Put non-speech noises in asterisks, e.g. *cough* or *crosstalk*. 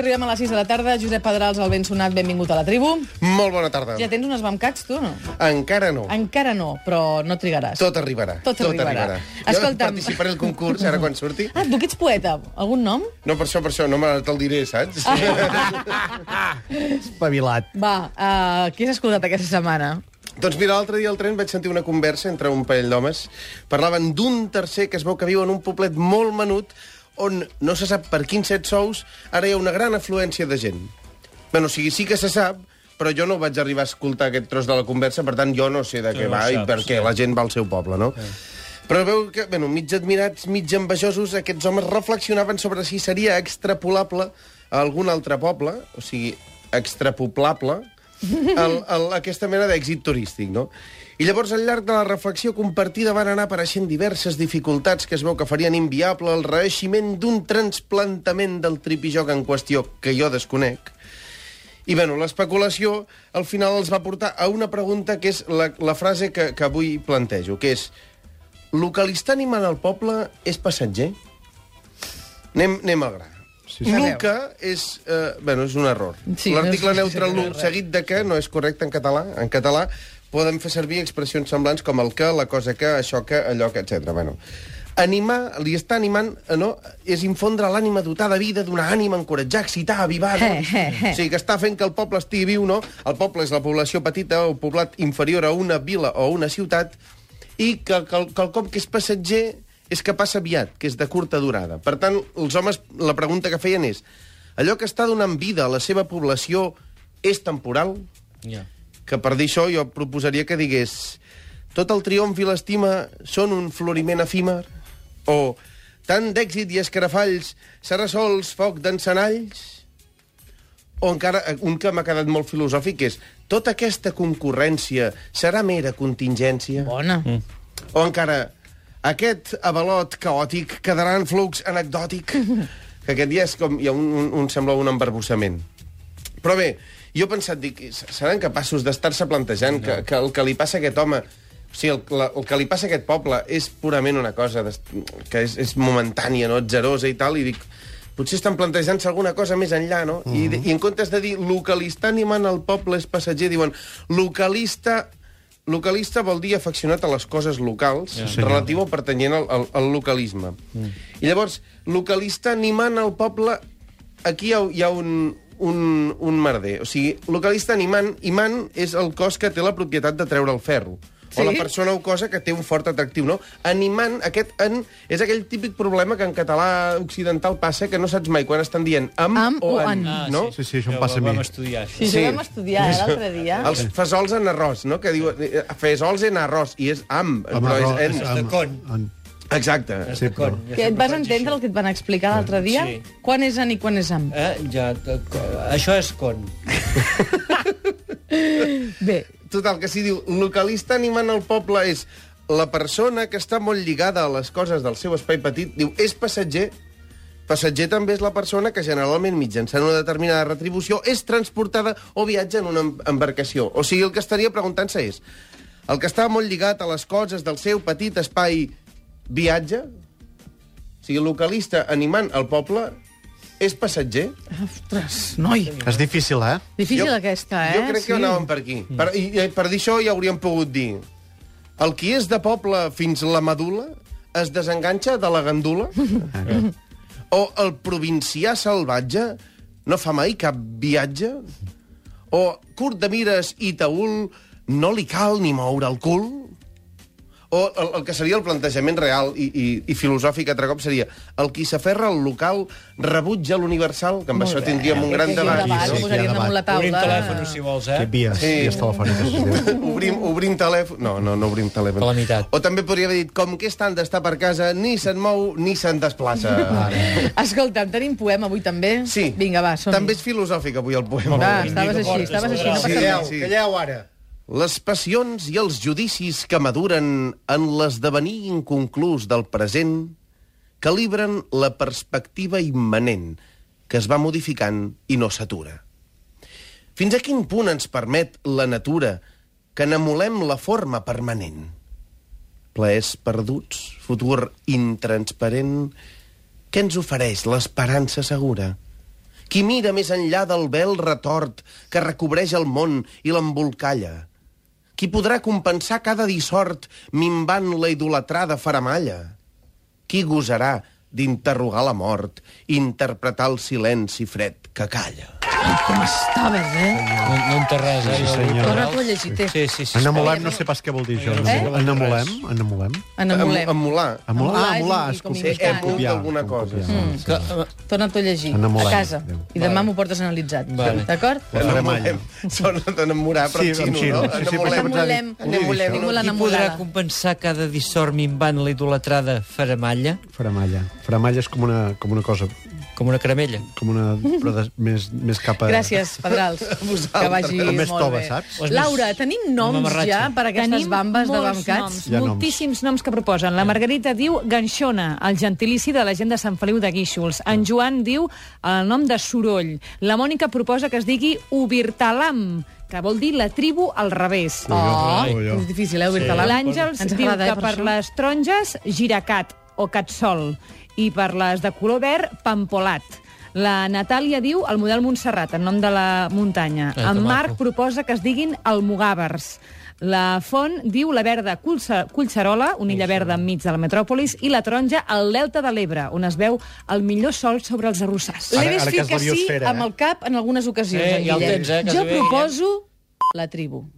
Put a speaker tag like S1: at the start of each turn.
S1: arribem a les 6 de la tarda. Josep Pedrals, el ben sonat, benvingut a la tribu.
S2: Molt bona tarda.
S1: Ja tens unes bamcacs, tu, no?
S2: Encara no.
S1: Encara no, però no trigaràs.
S2: Tot arribarà.
S1: Tot arribarà.
S2: Jo
S1: Escolta'm.
S2: participaré al concurs, ara quan surti.
S1: Ah, tu que ets poeta. Algun nom?
S2: No, per això, per això, no me te'l diré, saps?
S3: Espavilat.
S1: Va, uh, què has escoltat aquesta setmana?
S2: doncs mira, l'altre dia al tren vaig sentir una conversa entre un parell d'homes. Parlaven d'un tercer que es veu que viu en un poblet molt menut on no se sap per quins set sous ara hi ha una gran afluència de gent. Bueno, o sigui, sí que se sap, però jo no vaig arribar a escoltar aquest tros de la conversa, per tant, jo no sé de
S4: Tu
S2: què
S4: no
S2: va i
S4: saps,
S2: per què
S4: sí.
S2: la gent va al seu poble, no? Però veu que, bueno, mig admirats, mig envejosos, aquests homes reflexionaven sobre si seria extrapolable a algun altre poble, o sigui, extrapoblable, *laughs* el, el, aquesta mena d'èxit turístic, no? I llavors, al llarg de la reflexió compartida, van anar apareixent diverses dificultats que es veu que farien inviable el reeiximent d'un transplantament del tripijoc en qüestió, que jo desconec. I, bueno, l'especulació al final els va portar a una pregunta que és la, la frase que, que avui plantejo, que és localista animant al poble és passatger? Anem, anem al gra.
S3: Sí,
S2: Sí. Luca és, eh, bueno, és un error.
S1: Sí,
S2: L'article
S1: no
S2: neutre
S1: sí,
S2: lu seguit de que no és correcte en català. En català podem fer servir expressions semblants com el que, la cosa que, això que, allò que, etc. Bueno, animar, li està animant, eh, no? és infondre l'ànima dotada de vida d'una ànima, encoratjar, excitar, avivar. No?
S1: Eh, eh, eh.
S2: O sigui, que està fent que el poble estigui viu, no? El poble és la població petita o poblat inferior a una vila o una ciutat i que, que, el- quelcom que és passatger és que passa aviat, que és de curta durada. Per tant, els homes, la pregunta que feien és allò que està donant vida a la seva població és temporal?
S4: Ja.
S2: Que per dir això jo proposaria que digués tot el triomf i l'estima són un floriment efímer? O tant d'èxit i escarafalls serà sols foc d'encenalls? O encara eh, un que m'ha quedat molt filosòfic que és tota aquesta concurrència serà mera contingència?
S1: Bona. Mm.
S2: O encara, aquest avalot caòtic quedarà en flux anecdòtic? *laughs* que aquest dia és com, hi ha un, un, un sembla un embarbussament. Però bé, jo he pensat, dic, seran capaços d'estar-se plantejant no. que, que el que li passa a aquest home o sigui, el, la, el que li passa a aquest poble és purament una cosa des, que és, és momentània, no? atzerosa i tal, i dic, potser estan plantejant-se alguna cosa més enllà, no? Mm -hmm. I, de- I en comptes de dir localista animant el poble és passatger, diuen localista localista vol dir afeccionat a les coses locals,
S4: Ja.
S2: ja, relatiu o pertanyent al, al, al localisme. Mm. I llavors, localista animant el poble... Aquí hi ha, hi ha un, un, un merder. O sigui, localista animant, imant és el cos que té la propietat de treure el ferro. Sí? O la persona o cosa que té un fort atractiu, no? Animant, aquest en, és aquell típic problema que en català occidental passa que no saps mai quan estan dient am,
S1: Am
S2: o
S1: o
S2: en,
S1: en.
S2: no?
S3: Sí, sí, això em passa a mi.
S4: Vam estudiar, això.
S1: Sí, sí. Vam estudiar eh, l'altre dia.
S2: Els fesols en arròs, no? Que diu eh, fesols en arròs, i és am,
S3: Amb
S2: però
S3: arròs,
S2: és en.
S4: de con.
S3: en-
S2: Exacte.
S3: Sí, però-
S4: Ja
S1: Que et vas entendre el que et van explicar l'altre dia?
S4: Sí.
S1: Quan és en i quan és am?
S4: Eh, ja, això és con. *laughs*
S1: Bé,
S2: Total, que si diu localista animant el poble és la persona que està molt lligada a les coses del seu espai petit, diu, és passatger, passatger també és la persona que generalment mitjançant una determinada retribució és transportada o viatja en una em- embarcació. O sigui, el que estaria preguntant-se és el que està molt lligat a les coses del seu petit espai viatja? O sigui, localista animant el poble és passatger?
S1: ostres, noi.
S3: És difícil, eh?
S1: Difícil aquesta, eh?
S2: Jo crec que anàvem per aquí. Per, i, i per dir això ja hauríem pogut dir el qui és de poble fins la medula es desenganxa de la gandula? *laughs* o el provincià salvatge no fa mai cap viatge? O curt de mires i taül no li cal ni moure el cul? O el, el que seria el plantejament real i, i, i filosòfic altre cop seria el qui s'aferra al local rebutja l'universal, que amb
S1: Molt
S2: això
S1: bé.
S2: tindríem un gran debat.
S3: Sí, sí, hi ha
S1: posaríem damunt la
S3: debat.
S4: Obrim
S1: taula.
S4: telèfon, si vols, eh?
S3: Sí, vies,
S2: Sí.
S3: vies telefòniques. *laughs*
S2: obrim, obrim telèfon... No, no, no obrim telèfon.
S4: Per la meitat.
S2: O també podria haver dit, com que és tant d'estar per casa, ni se'n mou ni se'n desplaça.
S1: Escolta'm, tenim poema avui també?
S2: Sí.
S1: Vinga, va, som
S2: També és filosòfic avui el poema.
S1: Va, estaves així, estaves així, no passa
S2: Calleu,
S1: res.
S2: sí.
S3: calleu ara.
S2: Les passions i els judicis que maduren en l'esdevenir inconclús del present calibren la perspectiva immanent que es va modificant i no s'atura. Fins a quin punt ens permet la natura que n'emulem la forma permanent? Plaers perduts, futur intransparent, què ens ofereix l'esperança segura? Qui mira més enllà del vel retort que recobreix el món i l'embolcalla? Qui podrà compensar cada dissort minvant la idolatrada faramalla? Qui gosarà d'interrogar la mort i interpretar el silenci fred que calla?
S1: Com estaves, eh?
S4: No, no en té res, eh?
S3: Sí, senyor.
S1: Torna-t'ho a llegir.
S4: Sí, sí, sí.
S3: Enamolem, no sé pas què vol dir això.
S1: Eh?
S3: Enamolem, enamolem.
S1: Enamolem.
S2: Em- Emular.
S3: Emular, ah,
S1: Emular és com imitar.
S3: és com
S2: Emul d'alguna cosa, sí.
S3: sí.
S4: Que,
S1: Torna-t'ho a llegir,
S3: Enamolem.
S1: a casa. I demà m'ho portes analitzat.
S4: Vale.
S1: D'acord?
S2: Enamolem. Sona d'enamorar, però
S3: Sí,
S2: en xino,
S3: en xino.
S2: no?
S3: Sí, sí,
S2: Enamolem.
S1: Enamolem.
S2: Enamolem.
S1: Molt
S4: qui podrà compensar cada dissort minvant la idolatrada faramalla?
S3: Faramalla. Faramalla és com una, com una cosa,
S4: Com una caramella.
S3: com una... però de, més, més cap a...
S1: Gràcies, Pedrals. *laughs* Que vagi
S3: Com més
S1: molt
S3: tova,
S1: bé.
S3: saps?
S4: O és
S1: Laura, tenim noms ja per aquestes
S5: Tenim
S1: bambes de
S5: molts
S1: bamcats?
S5: noms,
S3: Hi ha noms.
S5: moltíssims noms que proposen. La Margarita diu ganxona, el gentilici de la gent de Sant Feliu de Guíxols. En Joan diu el nom de Soroll. La Mònica proposa que es digui Ubirtalam, que vol dir la tribu al revés.
S1: Oh, és difícil, eh, obrir-te-la.
S5: L'Àngels
S1: Ens
S5: diu
S1: agrada, eh,
S5: que
S1: per
S5: per
S1: això.
S5: les taronges, giracat o catsol. I per les de color verd, pampolat. La Natàlia diu el model Montserrat, en nom de la muntanya.
S4: Que
S5: en
S4: maco.
S5: Marc proposa que es diguin almogàvers. La Font diu la verda Collserola, una illa verda enmig de la metròpolis, i la taronja al Delta de l'Ebre, on es veu el millor sol sobre els arrossars.
S1: L'he vist fer que sí
S3: biosfera,
S1: amb
S3: eh?
S1: el cap en algunes ocasions,
S4: Eh,
S1: en
S4: ja el tens, eh,
S1: Jo
S4: bé,
S1: proposo la tribu.